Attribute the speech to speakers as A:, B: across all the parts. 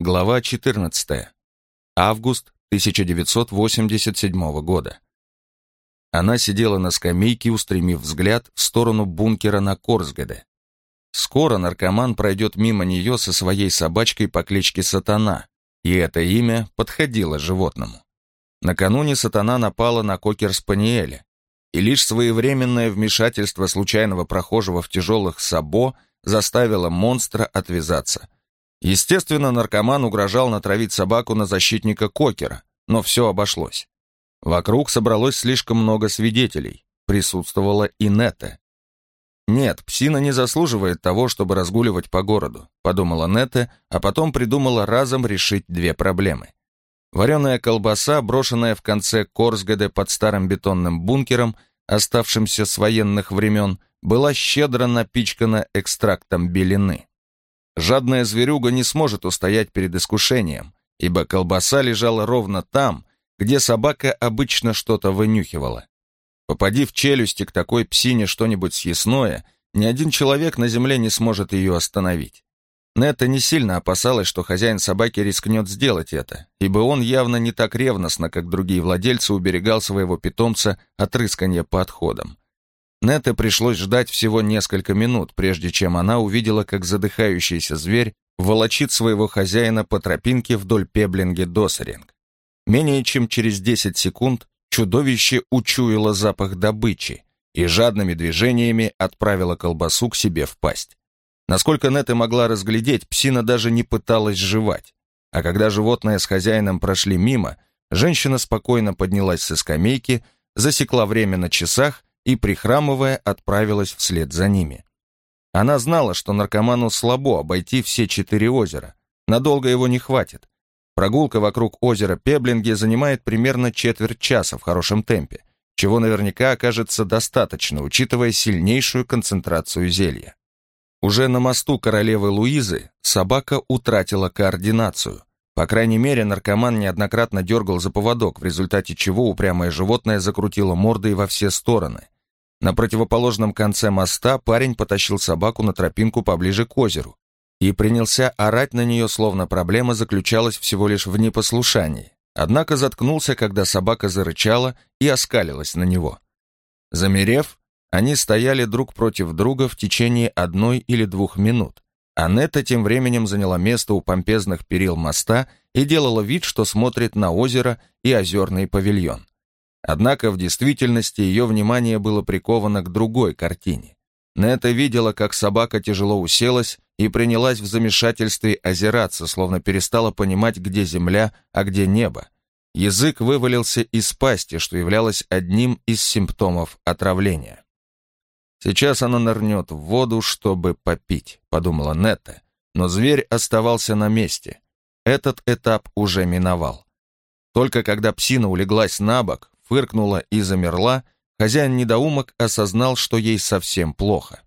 A: Глава 14. Август 1987 года. Она сидела на скамейке, устремив взгляд в сторону бункера на Корсгаде. Скоро наркоман пройдет мимо нее со своей собачкой по кличке Сатана, и это имя подходило животному. Накануне Сатана напала на кокер-спаниеля, и лишь своевременное вмешательство случайного прохожего в тяжелых сабо заставило монстра отвязаться – Естественно, наркоман угрожал натравить собаку на защитника Кокера, но все обошлось. Вокруг собралось слишком много свидетелей. Присутствовала и Нета. «Нет, псина не заслуживает того, чтобы разгуливать по городу», подумала Нета, а потом придумала разом решить две проблемы. Вареная колбаса, брошенная в конце Корсгаде под старым бетонным бункером, оставшимся с военных времен, была щедро напичкана экстрактом белины. Жадная зверюга не сможет устоять перед искушением, ибо колбаса лежала ровно там, где собака обычно что-то вынюхивала. Попади в челюсти к такой псине что-нибудь съестное, ни один человек на земле не сможет ее остановить. Нетта не сильно опасалась, что хозяин собаки рискнет сделать это, ибо он явно не так ревностно, как другие владельцы, уберегал своего питомца от рыскания по отходам. Нете пришлось ждать всего несколько минут, прежде чем она увидела, как задыхающийся зверь волочит своего хозяина по тропинке вдоль пеблинги Досеринг. Менее чем через 10 секунд чудовище учуяло запах добычи и жадными движениями отправило колбасу к себе в пасть. Насколько Нета могла разглядеть, псина даже не пыталась жевать. А когда животное с хозяином прошли мимо, женщина спокойно поднялась со скамейки, засекла время на часах и, прихрамывая, отправилась вслед за ними. Она знала, что наркоману слабо обойти все четыре озера. Надолго его не хватит. Прогулка вокруг озера Пеблинги занимает примерно четверть часа в хорошем темпе, чего наверняка окажется достаточно, учитывая сильнейшую концентрацию зелья. Уже на мосту королевы Луизы собака утратила координацию. По крайней мере, наркоман неоднократно дергал за поводок, в результате чего упрямое животное закрутило мордой во все стороны. На противоположном конце моста парень потащил собаку на тропинку поближе к озеру и принялся орать на нее, словно проблема заключалась всего лишь в непослушании. Однако заткнулся, когда собака зарычала и оскалилась на него. Замерев, они стояли друг против друга в течение одной или двух минут. Анетта тем временем заняла место у помпезных перил моста и делала вид, что смотрит на озеро и озерный павильон. Однако в действительности ее внимание было приковано к другой картине. Нета видела, как собака тяжело уселась и принялась в замешательстве озираться, словно перестала понимать, где земля, а где небо. Язык вывалился из пасти, что являлось одним из симптомов отравления. «Сейчас она нырнет в воду, чтобы попить», — подумала Нетта, но зверь оставался на месте. Этот этап уже миновал. Только когда псина улеглась на бок, фыркнула и замерла, хозяин-недоумок осознал, что ей совсем плохо.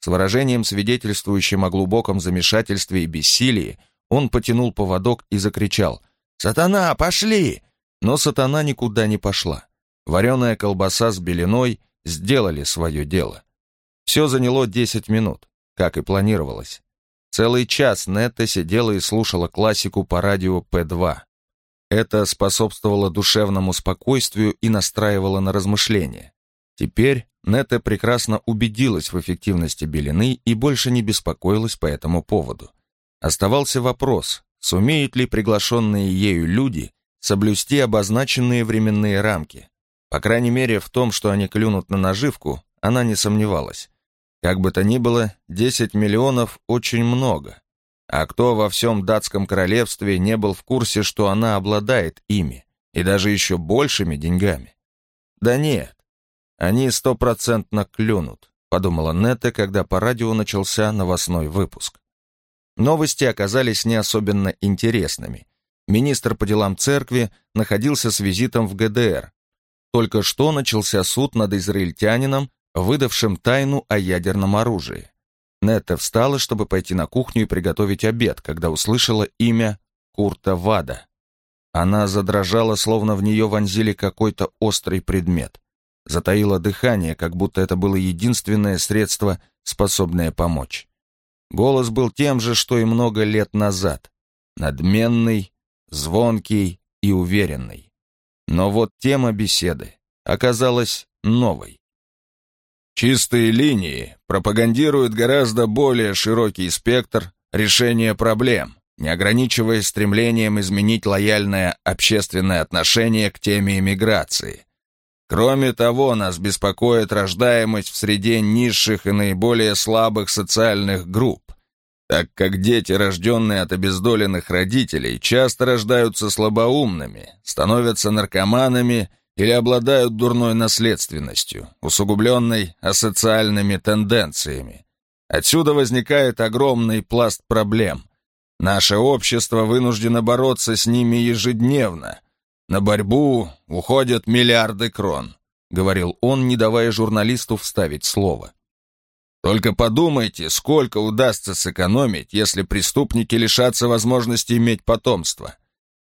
A: С выражением, свидетельствующим о глубоком замешательстве и бессилии, он потянул поводок и закричал «Сатана, пошли!» Но сатана никуда не пошла. Вареная колбаса с белиной сделали свое дело. Все заняло 10 минут, как и планировалось. Целый час Нетта сидела и слушала классику по радио П2. Это способствовало душевному спокойствию и настраивало на размышления. Теперь Нета прекрасно убедилась в эффективности белины и больше не беспокоилась по этому поводу. Оставался вопрос, сумеют ли приглашенные ею люди соблюсти обозначенные временные рамки. По крайней мере, в том, что они клюнут на наживку, она не сомневалась. Как бы то ни было, 10 миллионов очень много. А кто во всем датском королевстве не был в курсе, что она обладает ими, и даже еще большими деньгами? Да нет, они стопроцентно клюнут, подумала Нетта, когда по радио начался новостной выпуск. Новости оказались не особенно интересными. Министр по делам церкви находился с визитом в ГДР. Только что начался суд над израильтянином, выдавшим тайну о ядерном оружии. Нетта встала, чтобы пойти на кухню и приготовить обед, когда услышала имя Курта Вада. Она задрожала, словно в нее вонзили какой-то острый предмет. Затаила дыхание, как будто это было единственное средство, способное помочь. Голос был тем же, что и много лет назад. надменный, звонкий и уверенный. Но вот тема беседы оказалась новой. Чистые линии пропагандируют гораздо более широкий спектр решения проблем, не ограничиваясь стремлением изменить лояльное общественное отношение к теме иммиграции. Кроме того, нас беспокоит рождаемость в среде низших и наиболее слабых социальных групп, так как дети, рожденные от обездоленных родителей, часто рождаются слабоумными, становятся наркоманами или обладают дурной наследственностью, усугубленной асоциальными тенденциями. Отсюда возникает огромный пласт проблем. Наше общество вынуждено бороться с ними ежедневно. На борьбу уходят миллиарды крон, говорил он, не давая журналисту вставить слово. Только подумайте, сколько удастся сэкономить, если преступники лишатся возможности иметь потомство.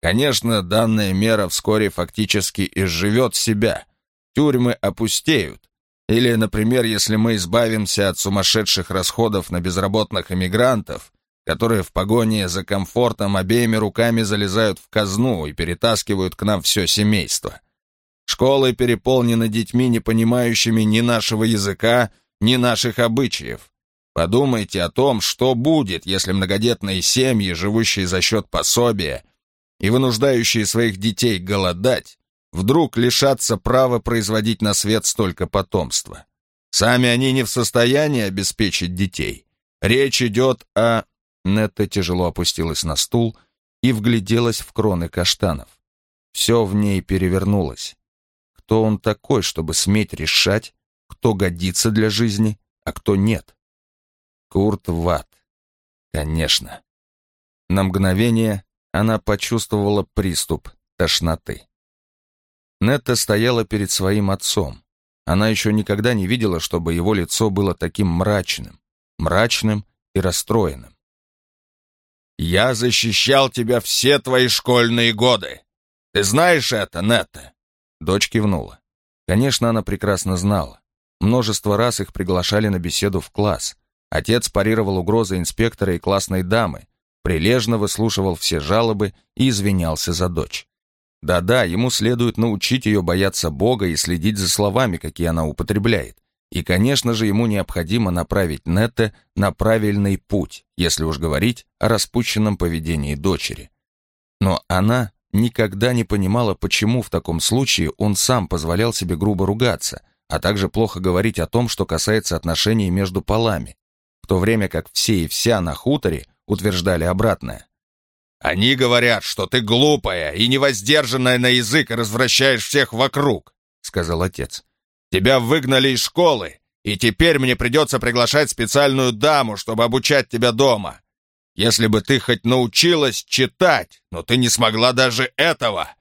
A: Конечно, данная мера вскоре фактически изживет себя. Тюрьмы опустеют. Или, например, если мы избавимся от сумасшедших расходов на безработных иммигрантов, которые в погоне за комфортом обеими руками залезают в казну и перетаскивают к нам все семейство. Школы переполнены детьми, не понимающими ни нашего языка, ни наших обычаев. Подумайте о том, что будет, если многодетные семьи, живущие за счет пособия, и вынуждающие своих детей голодать, вдруг лишатся права производить на свет столько потомства. Сами они не в состоянии обеспечить детей. Речь идет о... Нетта тяжело опустилась на стул и вгляделась в кроны каштанов. Все в ней перевернулось. Кто он такой, чтобы сметь решать, кто годится для жизни, а кто нет? Курт Ватт. Конечно. На мгновение она почувствовала приступ тошноты. Нетта стояла перед своим отцом. Она еще никогда не видела, чтобы его лицо было таким мрачным, мрачным и расстроенным. «Я защищал тебя все твои школьные годы. Ты знаешь это, Нетта?» Дочь кивнула. Конечно, она прекрасно знала. Множество раз их приглашали на беседу в класс. Отец парировал угрозы инспектора и классной дамы, прилежно выслушивал все жалобы и извинялся за дочь. Да-да, ему следует научить ее бояться Бога и следить за словами, какие она употребляет. И, конечно же, ему необходимо направить Нетте на правильный путь, если уж говорить о распущенном поведении дочери. Но она никогда не понимала, почему в таком случае он сам позволял себе грубо ругаться, а также плохо говорить о том, что касается отношений между полами, в то время как все и вся на хуторе утверждали обратное. «Они говорят, что ты глупая и невоздержанная на язык и развращаешь всех вокруг», — сказал отец. «Тебя выгнали из школы, и теперь мне придется приглашать специальную даму, чтобы обучать тебя дома. Если бы ты хоть научилась читать, но ты не смогла даже этого.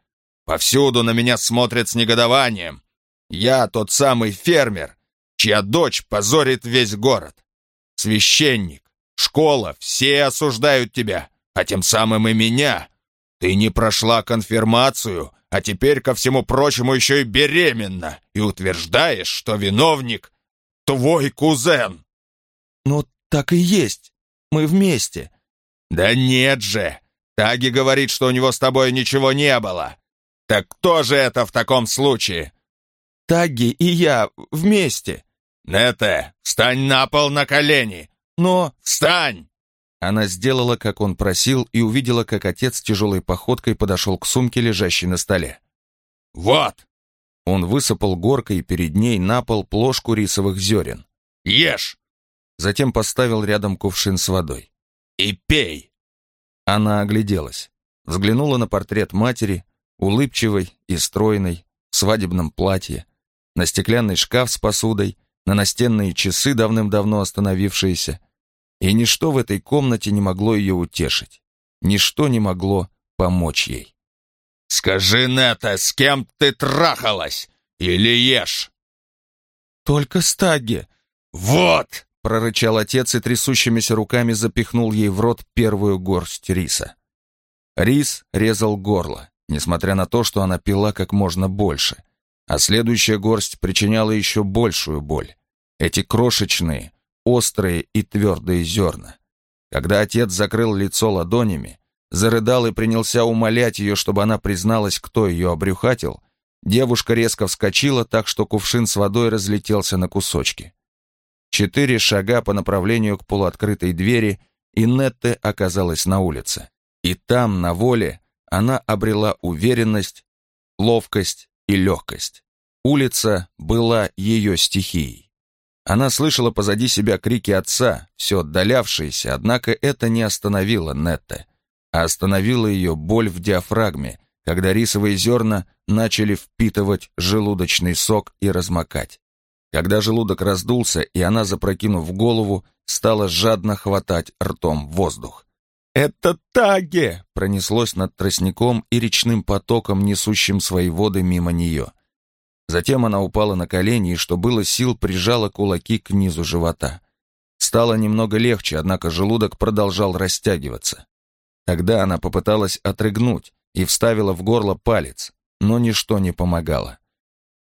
A: Повсюду на меня смотрят с негодованием. Я тот самый фермер, чья дочь позорит весь город. Священник, Школа, все осуждают тебя, а тем самым и меня. Ты не прошла конфирмацию, а теперь, ко всему прочему, еще и беременна, и утверждаешь, что виновник — твой кузен».
B: «Ну, так и есть. Мы вместе».
A: «Да нет же! Таги говорит, что у него с тобой ничего не было. Так кто же это в таком случае?»
B: «Таги и я вместе».
A: «Нете, встань на пол на колени.
B: Но...
A: Встань!»
B: Она сделала, как он просил, и увидела, как отец тяжелой походкой подошел к сумке, лежащей на столе.
A: «Вот!»
B: Он высыпал горкой перед ней на пол плошку рисовых зерен.
A: «Ешь!»
B: Затем поставил рядом кувшин с водой.
A: «И пей!»
B: Она огляделась, взглянула на портрет матери, улыбчивой и стройной, в свадебном платье, на стеклянный шкаф с посудой, на настенные часы, давным-давно остановившиеся, и ничто в этой комнате не могло ее утешить. Ничто не могло помочь ей.
A: «Скажи, Нета, с кем ты трахалась? Или ешь?»
B: «Только Стагги».
A: «Вот!»
B: — прорычал отец и трясущимися руками запихнул ей в рот первую горсть риса. Рис резал горло, несмотря на то, что она пила как можно больше, а следующая горсть причиняла еще большую боль. Эти крошечные, острые и твердые зерна. Когда отец закрыл лицо ладонями,
A: зарыдал и принялся умолять ее, чтобы она призналась, кто ее обрюхатил, девушка резко вскочила так, что кувшин с водой разлетелся на кусочки. Четыре шага по направлению к полуоткрытой двери, и Нетте оказалась на улице. И там, на воле, она обрела уверенность, ловкость и легкость. Улица была ее стихией. Она слышала позади себя крики отца, все отдалявшиеся, однако это не остановило Нетте, а остановила ее боль в диафрагме, когда рисовые зерна начали впитывать желудочный сок и размокать. Когда желудок раздулся, и она, запрокинув голову, стала жадно хватать ртом воздух. «Это Таге!» — пронеслось над тростником и речным потоком, несущим свои воды мимо нее. Затем она упала на колени и, что было сил, прижала кулаки к низу живота. Стало немного легче, однако желудок продолжал растягиваться. Тогда она попыталась отрыгнуть и вставила в горло палец, но ничто не помогало.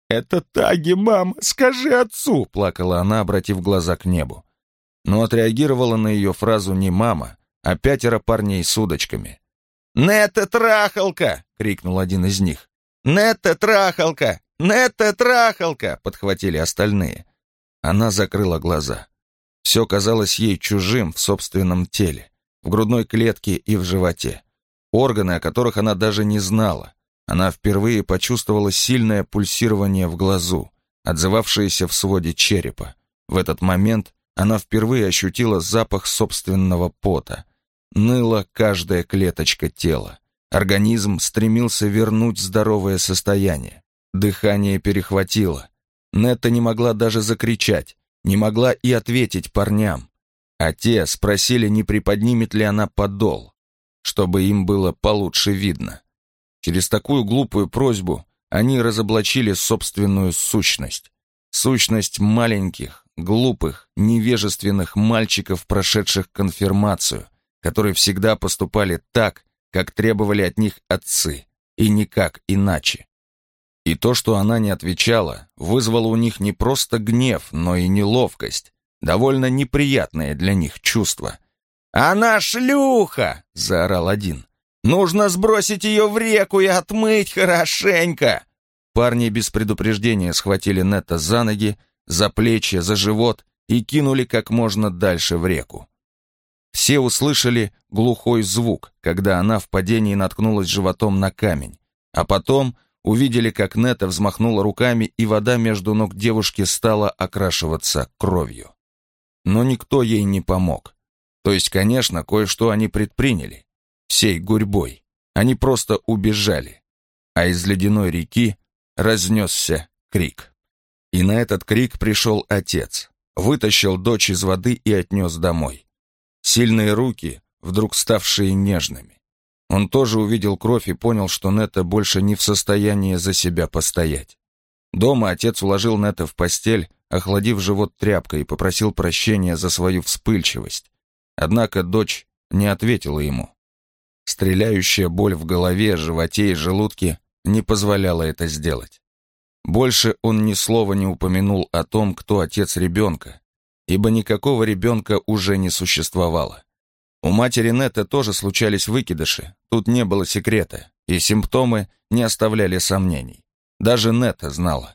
A: «Это Таги, мама, скажи отцу!» — плакала она, обратив глаза к небу. Но отреагировала на ее фразу не мама, а пятеро парней с удочками. «Нетта трахалка!» — крикнул один из них. «Нетта трахалка! «Нетта трахалка!» — подхватили остальные. Она закрыла глаза. Все казалось ей чужим в собственном теле, в грудной клетке и в животе. Органы, о которых она даже не знала. Она впервые почувствовала сильное пульсирование в глазу, отзывавшееся в своде черепа. В этот момент она впервые ощутила запах собственного пота. Ныла каждая клеточка тела. Организм стремился вернуть здоровое состояние. Дыхание перехватило. Нетта не могла даже закричать, не могла и ответить парням. А те спросили, не приподнимет ли она подол, чтобы им было получше видно. Через такую глупую просьбу они разоблачили собственную сущность. Сущность маленьких, глупых, невежественных мальчиков, прошедших конфирмацию, которые всегда поступали так, как требовали от них отцы, и никак иначе. И то, что она не отвечала, вызвало у них не просто гнев, но и неловкость, довольно неприятное для них чувство. «Она шлюха!» — заорал один. «Нужно сбросить ее в реку и отмыть хорошенько!» Парни без предупреждения схватили Нетта за ноги, за плечи, за живот и кинули как можно дальше в реку. Все услышали глухой звук, когда она в падении наткнулась животом на камень, а потом увидели, как Нета взмахнула руками, и вода между ног девушки стала окрашиваться кровью. Но никто ей не помог. То есть, конечно, кое-что они предприняли. Всей гурьбой. Они просто убежали. А из ледяной реки разнесся крик. И на этот крик пришел отец. Вытащил дочь из воды и отнес домой. Сильные руки, вдруг ставшие нежными. Он тоже увидел кровь и понял, что Нета больше не в состоянии за себя постоять. Дома отец уложил Нета в постель, охладив живот тряпкой и попросил прощения за свою вспыльчивость. Однако дочь не ответила ему. Стреляющая боль в голове, животе и желудке не позволяла это сделать. Больше он ни слова не упомянул о том, кто отец ребенка, ибо никакого ребенка уже не существовало. У матери Нетта тоже случались выкидыши, тут не было секрета, и симптомы не оставляли сомнений. Даже Нетта знала.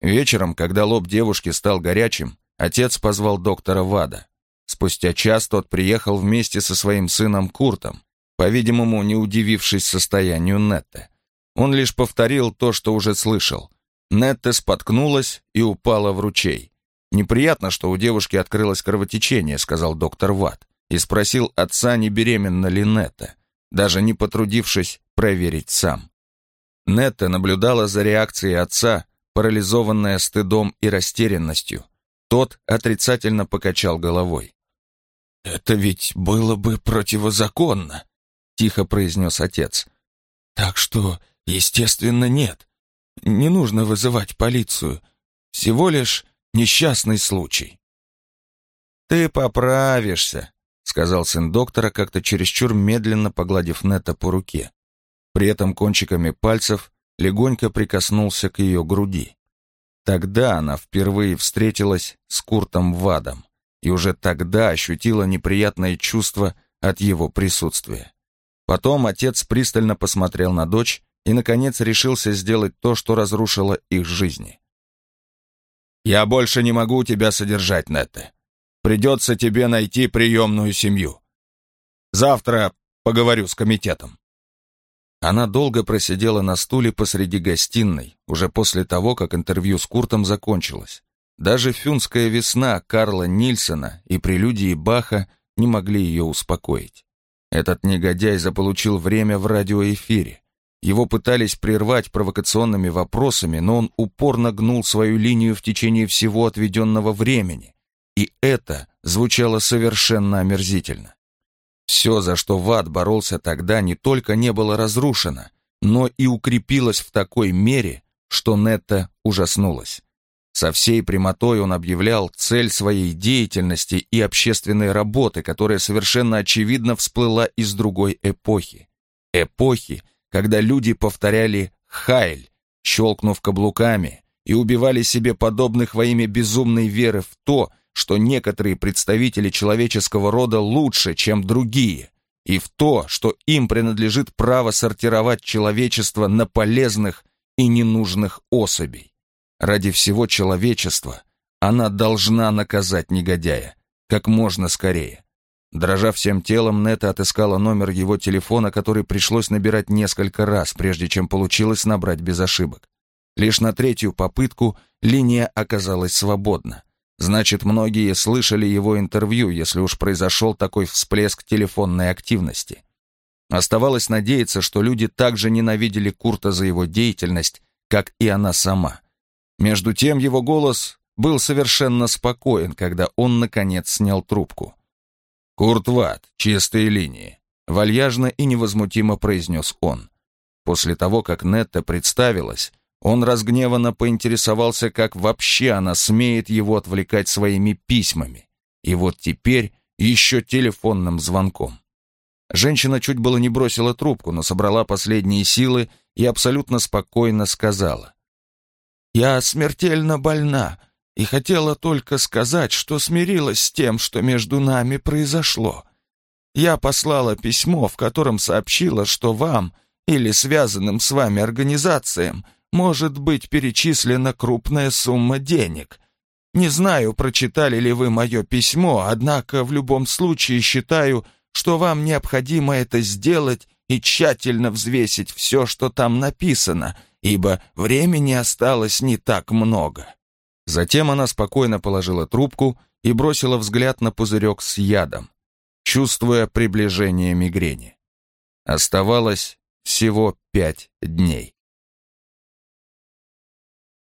A: Вечером, когда лоб девушки стал горячим, отец позвал доктора Вада. Спустя час тот приехал вместе со своим сыном Куртом, по-видимому, не удивившись состоянию Нетты. Он лишь повторил то, что уже слышал. Нетта споткнулась и упала в ручей. «Неприятно, что у девушки открылось кровотечение», — сказал доктор Вад и спросил отца, не беременна ли Нетта, даже не потрудившись проверить сам. Нетта наблюдала за реакцией отца, парализованная стыдом и растерянностью. Тот отрицательно покачал головой. «Это ведь было бы противозаконно», — тихо произнес отец. «Так что, естественно, нет. Не нужно вызывать полицию. Всего лишь несчастный случай». «Ты поправишься», сказал сын доктора, как-то чересчур медленно погладив Нета по руке. При этом кончиками пальцев легонько прикоснулся к ее груди. Тогда она впервые встретилась с Куртом Вадом и уже тогда ощутила неприятное чувство от его присутствия.
B: Потом отец пристально посмотрел на дочь и, наконец, решился сделать то, что разрушило их жизни. «Я больше не могу тебя содержать, Нетте. Придется тебе найти приемную семью. Завтра поговорю с комитетом». Она долго просидела на стуле посреди гостиной, уже после того, как интервью с Куртом закончилось. Даже «Фюнская весна» Карла Нильсона и прелюдии Баха не могли ее успокоить. Этот негодяй заполучил время в радиоэфире. Его пытались прервать провокационными вопросами, но он упорно гнул свою линию в течение всего отведенного времени. И это звучало совершенно омерзительно. Все, за что Ват боролся тогда, не только не было разрушено, но и укрепилось в такой мере, что Нетта ужаснулась. Со всей прямотой он объявлял цель своей деятельности и общественной работы, которая совершенно очевидно всплыла из другой эпохи. Эпохи, когда люди повторяли «Хайль», щелкнув каблуками, и убивали себе подобных во имя безумной веры в то, что некоторые представители человеческого рода лучше, чем другие, и в то, что им принадлежит право сортировать человечество на полезных и ненужных особей. Ради всего человечества она должна наказать негодяя как можно скорее. Дрожа всем телом, Нета отыскала номер его телефона, который пришлось набирать несколько раз, прежде чем получилось набрать без ошибок. Лишь на третью попытку линия оказалась свободна. Значит, многие слышали его интервью, если уж произошел такой всплеск телефонной активности. Оставалось надеяться, что люди также ненавидели Курта за его деятельность, как и она сама. Между тем его голос был совершенно спокоен, когда он, наконец, снял трубку. «Курт Ватт, чистые линии», — вальяжно и невозмутимо произнес он. После того, как Нетта представилась, он разгневанно поинтересовался, как вообще она смеет его отвлекать своими письмами. И вот теперь еще телефонным звонком. Женщина чуть было не бросила трубку, но собрала последние силы и абсолютно спокойно сказала. «Я смертельно больна и хотела только сказать, что смирилась с тем, что между нами произошло. Я послала письмо, в котором сообщила, что вам или связанным с вами организациям – может быть перечислена крупная сумма денег. Не знаю, прочитали ли вы мое письмо, однако в любом случае считаю, что вам необходимо это сделать и тщательно взвесить все, что там написано, ибо времени осталось не так много». Затем она спокойно положила трубку и бросила взгляд на пузырек с ядом, чувствуя приближение мигрени. Оставалось всего пять дней.